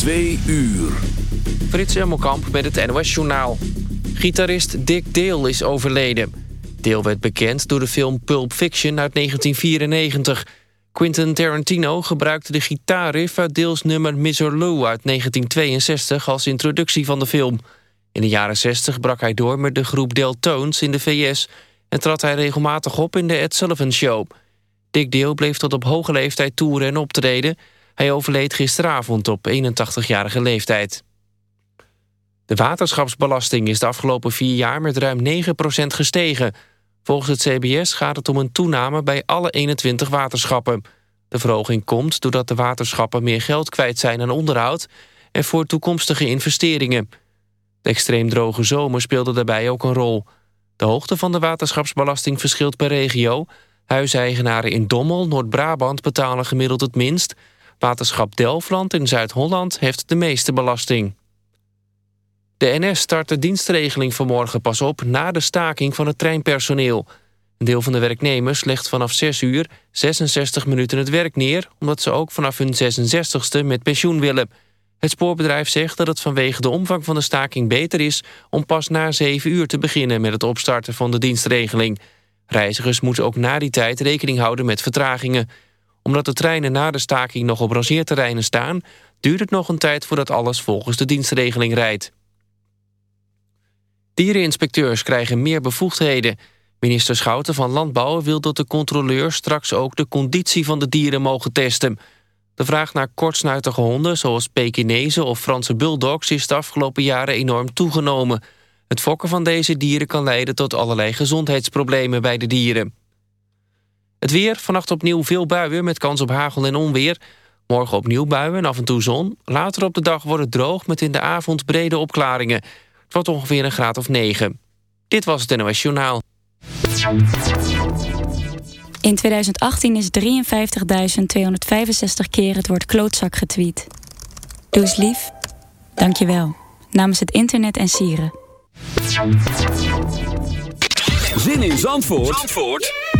Twee uur. Frits Emmelkamp met het NOS-journaal. Gitarist Dick Dale is overleden. Dale werd bekend door de film Pulp Fiction uit 1994. Quentin Tarantino gebruikte de gitaarriff uit Dale's nummer Mr. Lou uit 1962 als introductie van de film. In de jaren 60 brak hij door met de groep Deltones in de VS... en trad hij regelmatig op in de Ed Sullivan Show. Dick Dale bleef tot op hoge leeftijd toeren en optreden... Hij overleed gisteravond op 81-jarige leeftijd. De waterschapsbelasting is de afgelopen vier jaar met ruim 9% gestegen. Volgens het CBS gaat het om een toename bij alle 21 waterschappen. De verhoging komt doordat de waterschappen meer geld kwijt zijn aan onderhoud... en voor toekomstige investeringen. De extreem droge zomer speelde daarbij ook een rol. De hoogte van de waterschapsbelasting verschilt per regio. Huiseigenaren in Dommel, Noord-Brabant betalen gemiddeld het minst... Waterschap Delfland in Zuid-Holland heeft de meeste belasting. De NS start de dienstregeling vanmorgen pas op... na de staking van het treinpersoneel. Een deel van de werknemers legt vanaf 6 uur 66 minuten het werk neer... omdat ze ook vanaf hun 66ste met pensioen willen. Het spoorbedrijf zegt dat het vanwege de omvang van de staking beter is... om pas na 7 uur te beginnen met het opstarten van de dienstregeling. Reizigers moeten ook na die tijd rekening houden met vertragingen omdat de treinen na de staking nog op rangeerterreinen staan... duurt het nog een tijd voordat alles volgens de dienstregeling rijdt. Diereninspecteurs krijgen meer bevoegdheden. Minister Schouten van Landbouw wil dat de controleurs straks ook de conditie van de dieren mogen testen. De vraag naar kortsnuitige honden, zoals Pekinese of Franse bulldogs... is de afgelopen jaren enorm toegenomen. Het fokken van deze dieren kan leiden tot allerlei gezondheidsproblemen bij de dieren. Het weer, vannacht opnieuw veel buien met kans op hagel en onweer. Morgen opnieuw buien en af en toe zon. Later op de dag wordt het droog met in de avond brede opklaringen. Het wordt ongeveer een graad of 9. Dit was het NOS Journaal. In 2018 is 53.265 keer het woord klootzak getweet. Doe eens lief. Dank je wel. Namens het internet en sieren. Zin in Zandvoort? Zandvoort?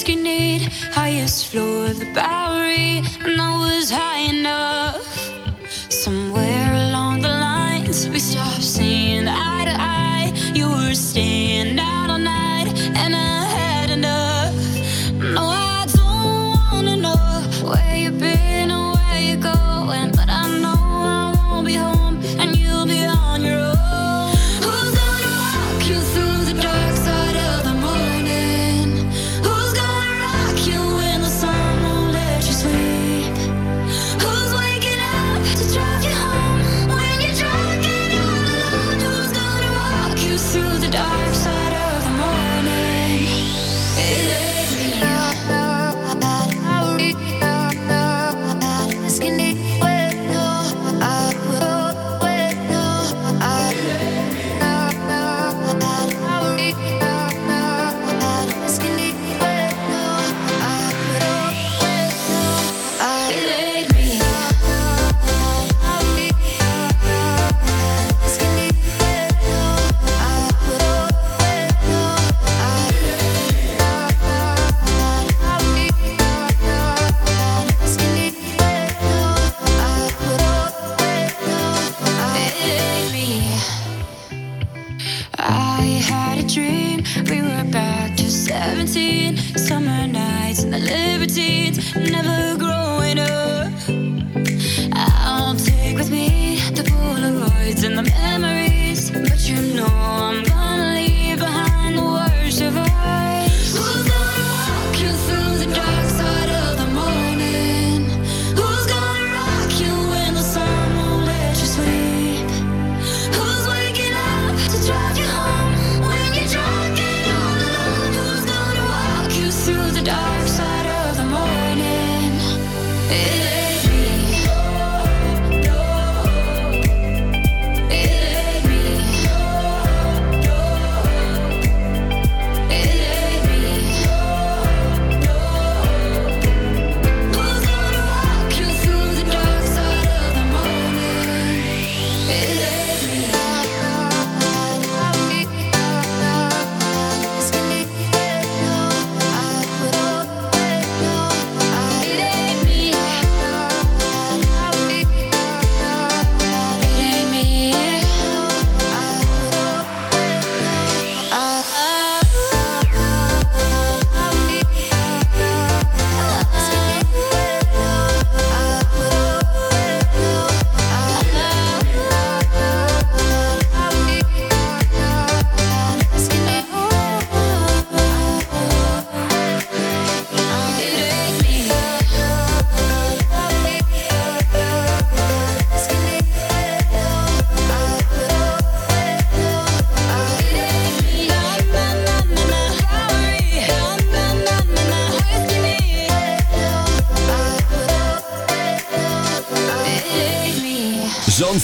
Whiskey neat, highest floor of the Bowery, and I was high enough.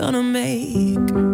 gonna make.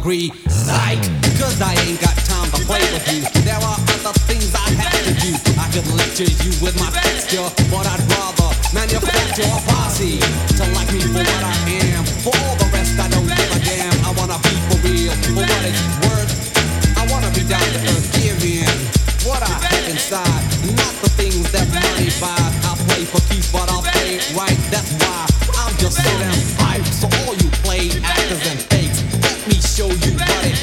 Agree. Psych, cause I ain't got time to play with you. There are other things I have to do. I could lecture you with my texture, but I'd rather manufacture a posse to like me for what I am. For all the rest, I don't give a damn. I wanna be for real, for what it's worth. I wanna be down to earth,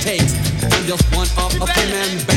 I'm just one of a band,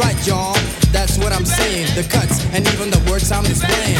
Right, y'all, that's what I'm saying. The cuts and even the words I'm displaying.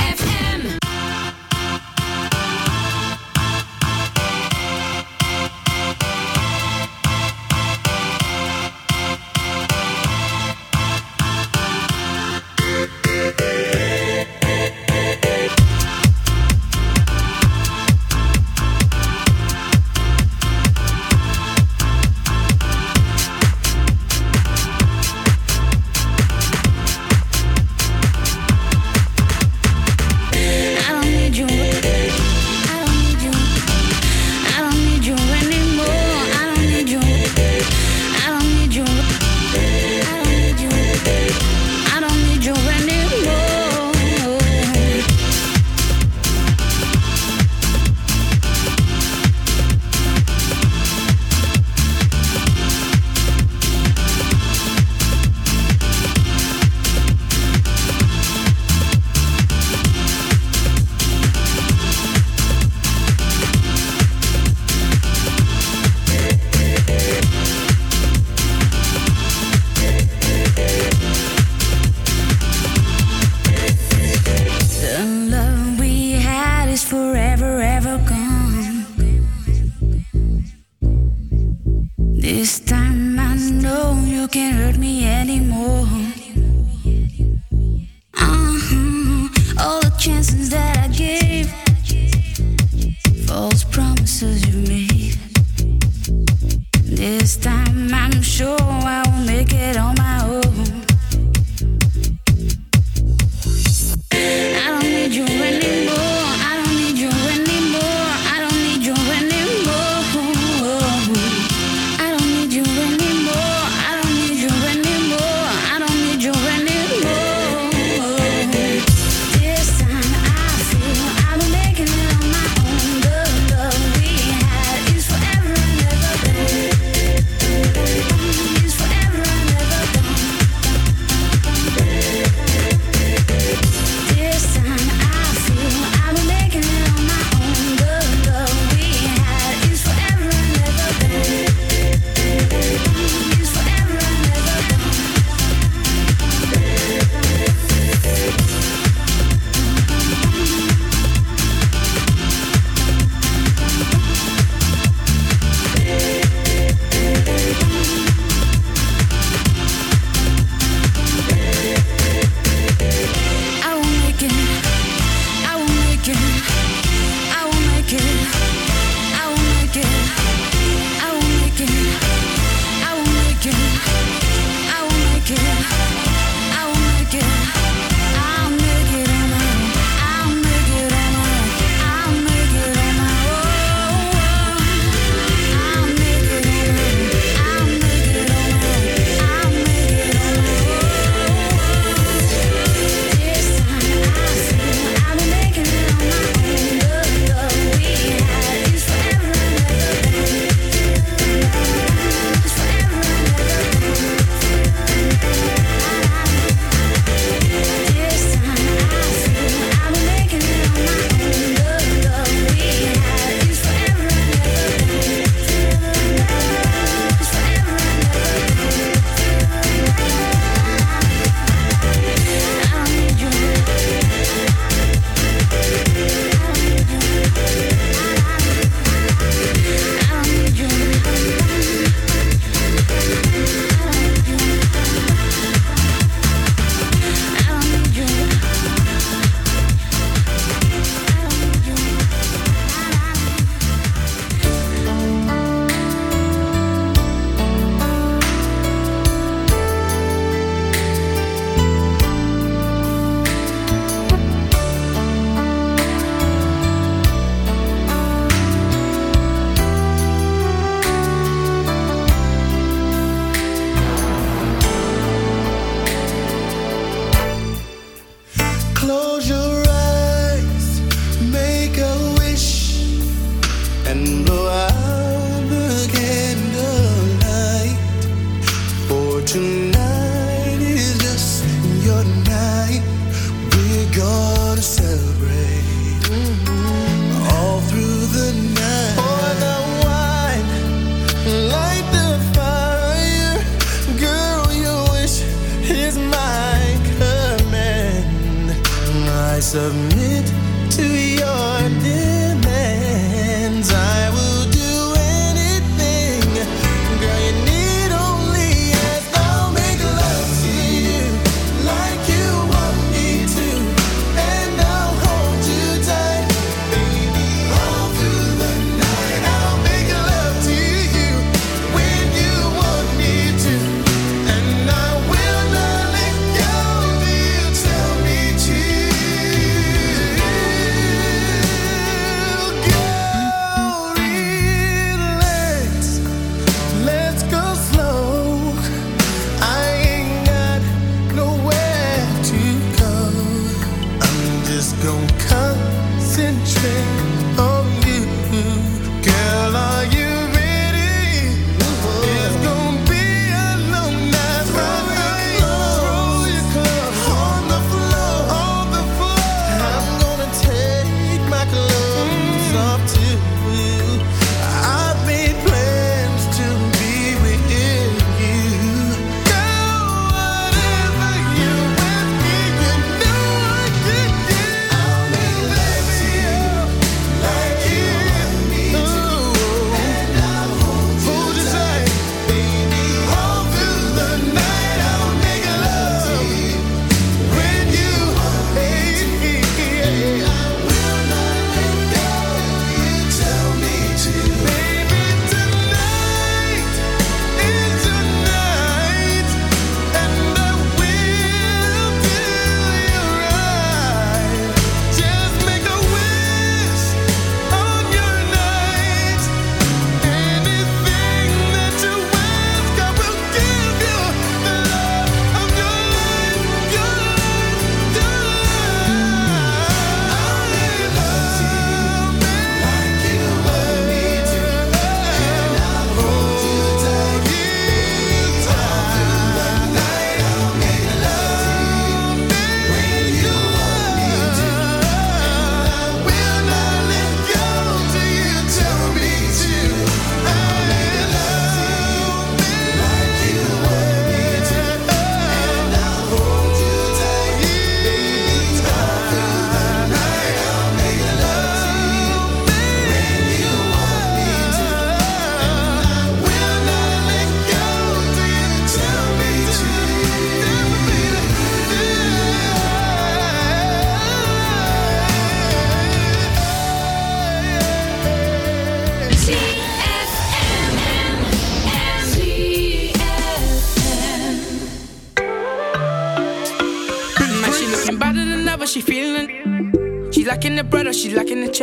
anymore. Uh-huh. All the chances that I gave, false promises.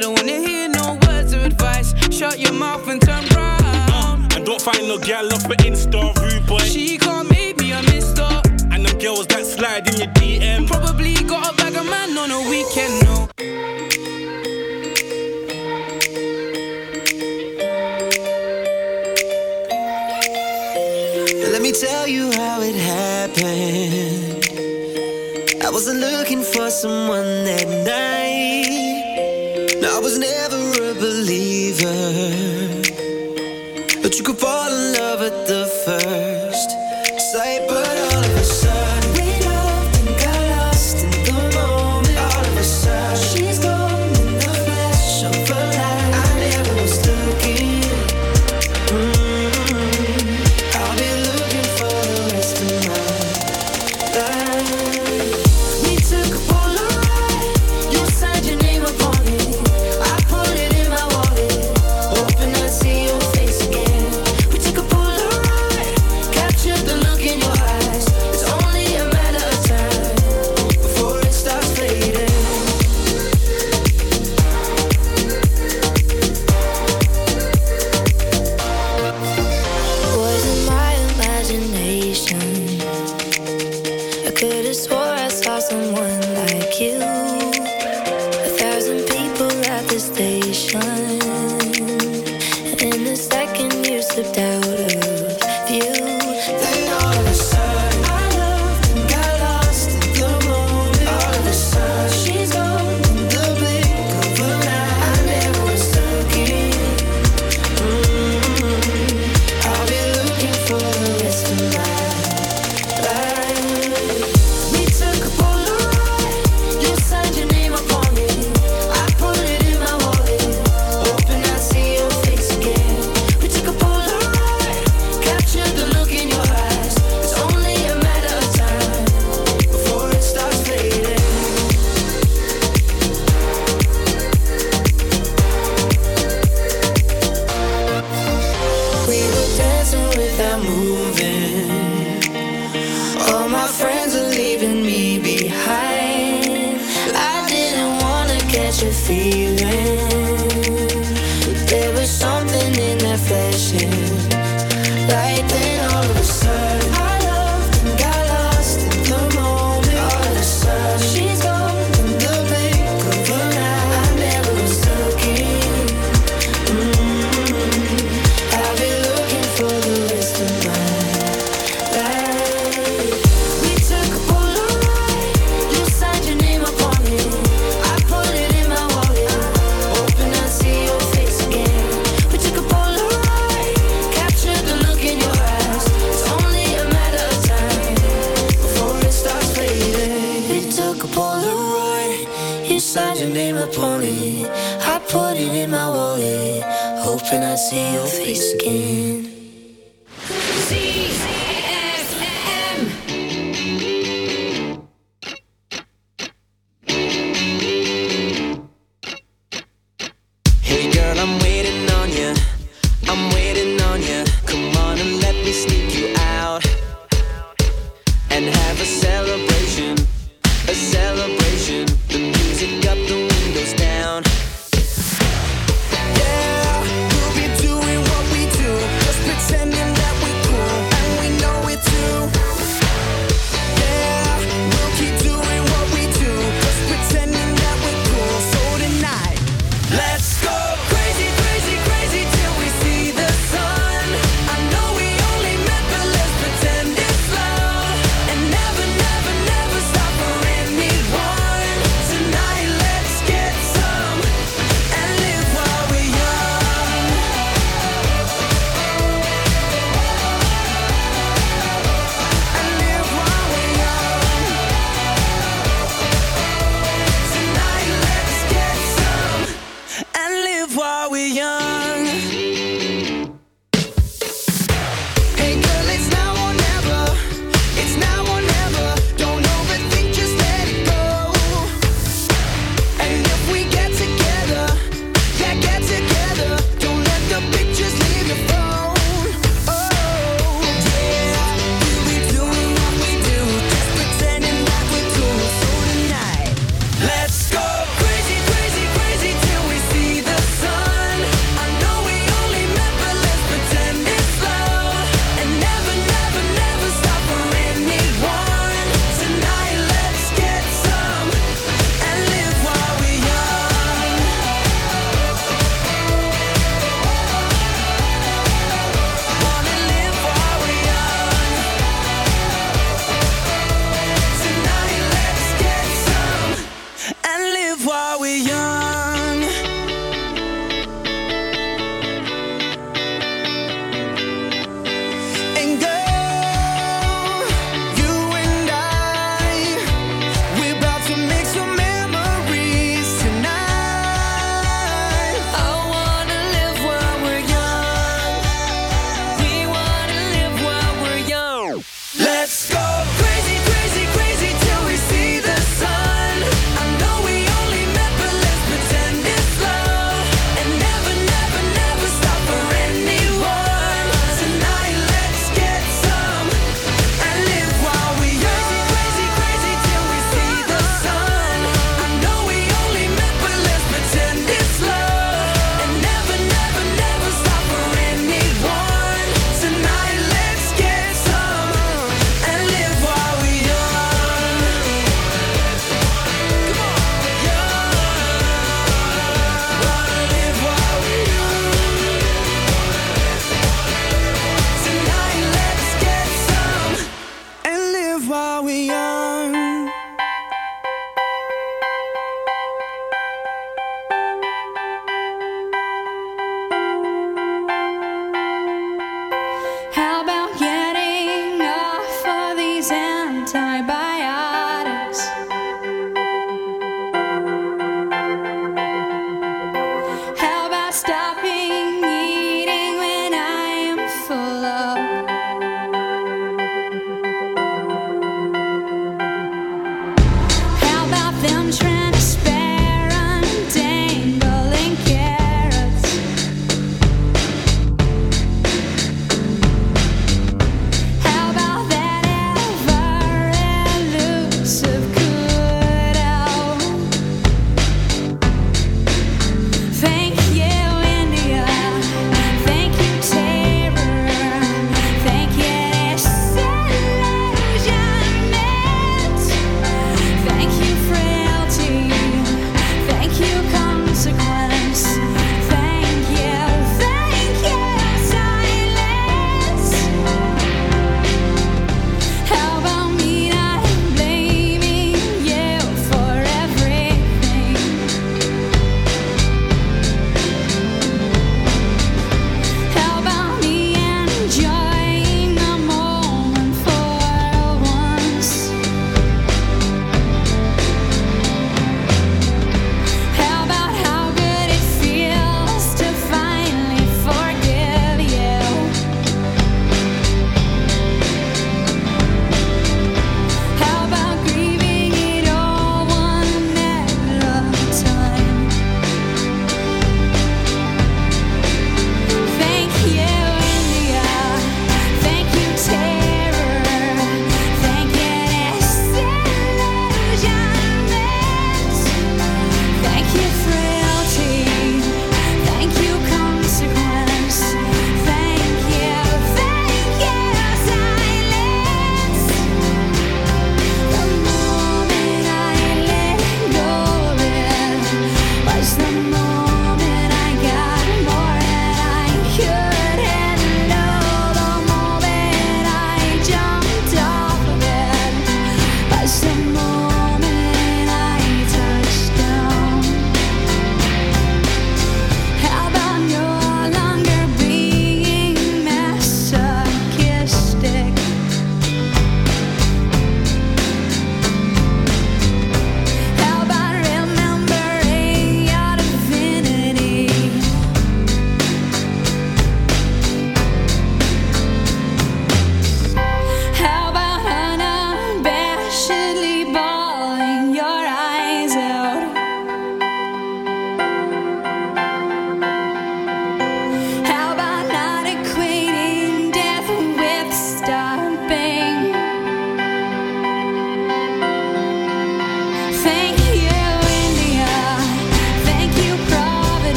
I don't wanna hear no words of advice. Shut your mouth and turn round. Uh, and don't find no gal off an Insta rude boy. She can't make me a mister. And them girls that slide in your DM. Probably got a bag of man on a weekend, no. Let me tell you how it happened. I wasn't looking for someone that night. You could fall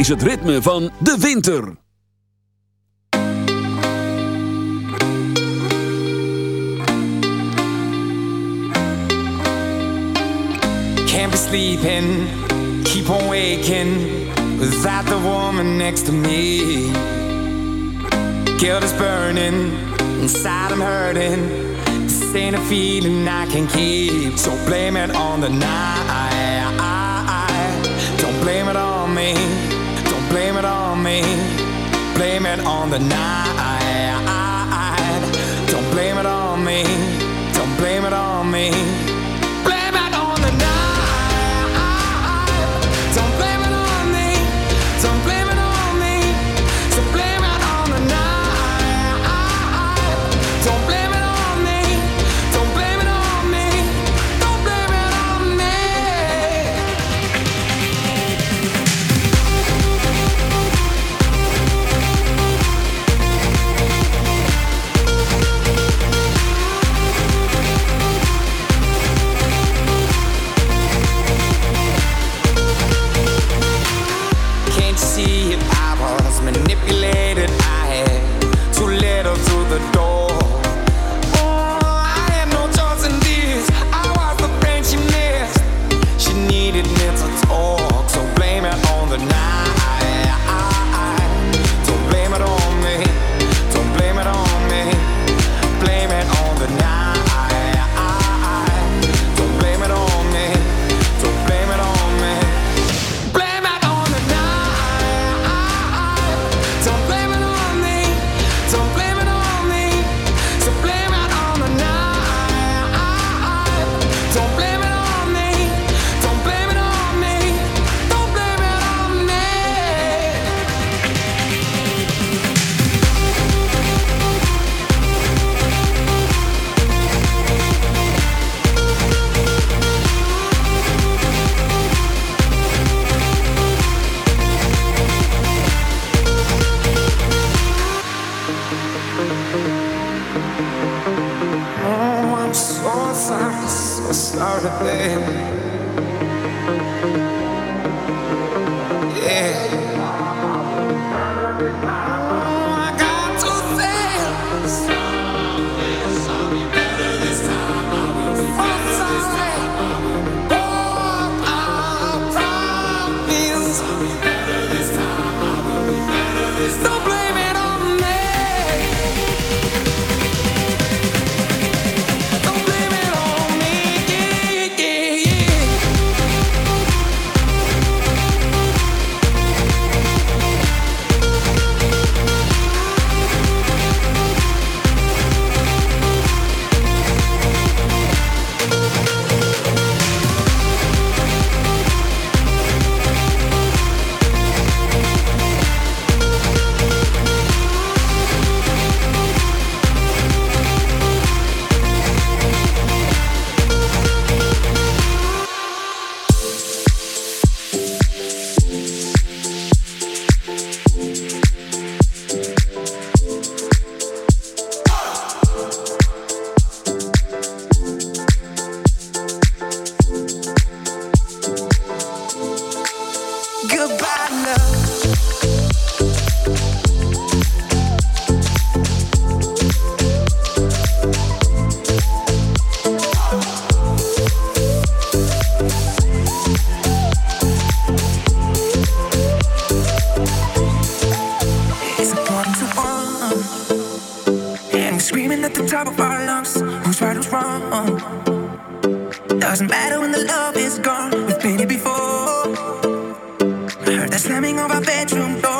is het ritme van de winter. Can't be sleeping, keep on waking without the woman next to me. Guilt is burning, inside I'm hurting. This ain't a feeling I can keep, so blame it on the night. blame it on me, blame it on the night. we started, baby. bedroom door.